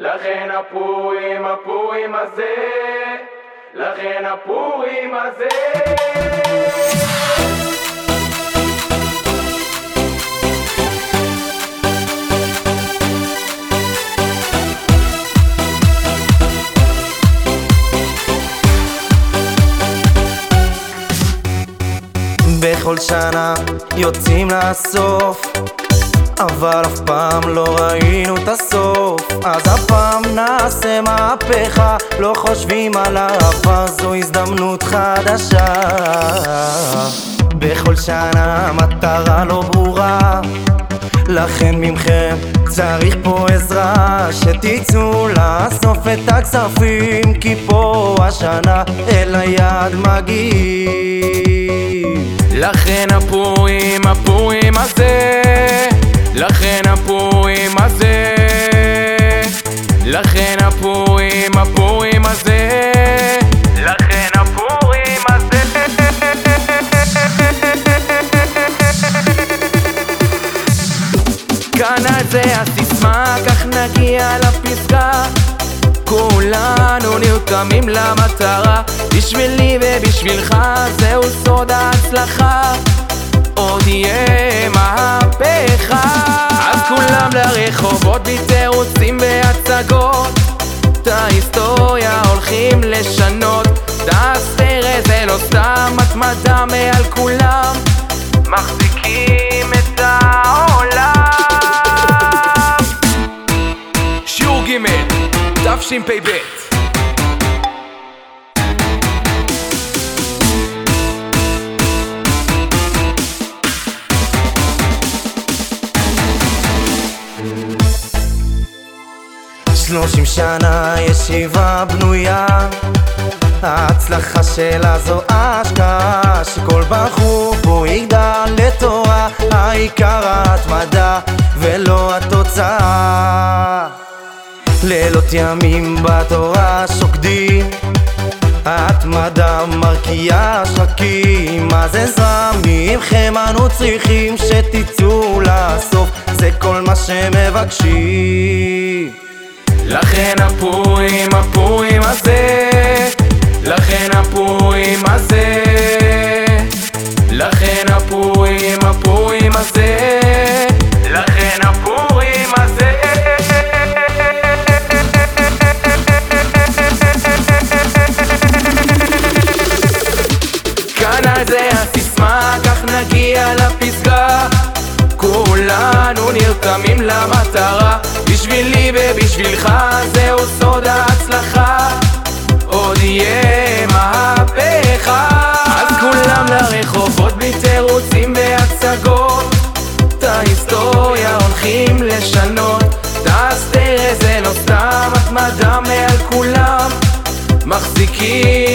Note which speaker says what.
Speaker 1: לכן הפורים, הפורים הזה, לכן הפורים הזה.
Speaker 2: בכל שנה יוצאים לאסוף אבל אף פעם לא ראינו את הסוף. אז הפעם נעשה מהפכה לא חושבים על העבר זו הזדמנות חדשה. בכל שנה המטרה לא ברורה לכן ממכם צריך פה עזרה שתצאו לאסוף את הכספים כי פה השנה אל היעד מגיעים.
Speaker 1: לכן הפורים, הפורים הפורים, הפורים הזה. לכן הפורים הזה. כאן זה הסיסמה, כך נגיע לפסגה. כולנו נרתמים למטרה. בשבילי ובשבילך זהו סוד ההצלחה. עוד יהיה מהפכה. אז כולם לרחובות בלי תירוצים והצגות את ההיסטוריה הולכים לשנות. הסרט זה לא סתם התמדה מעל כולם. מחזיקים את העולם. שיעור ג' תשפ"ב
Speaker 2: שלושים שנה ישיבה בנויה. ההצלחה שלה זו השקעה שכל בחור פה יגדל לתורה. העיקר ההתמדה ולא התוצאה. לילות ימים בתורה שוקדים. ההתמדה מרקיעה שחקים אז עזרה מכם אנו צריכים שתצאו לסוף זה כל מה שמבקשים
Speaker 1: לכן הפורים, הפורים הזה לכן הפורים הזה לכן הפורים, הפורים הזה לכן הפורים הזה. כאן זה הסיסמה, כך נגיע לפסגה. כולנו נרתמים למטרה בשבילי ובשבילך זהו סוד ההצלחה. עוד יהיה מהפכה אז כולם לרחובות בלי תירוצים והצגות. את ההיסטוריה הולכים לשנות. את הסטרס זה לא סתם התמדה מעל כולם. מחזיקים.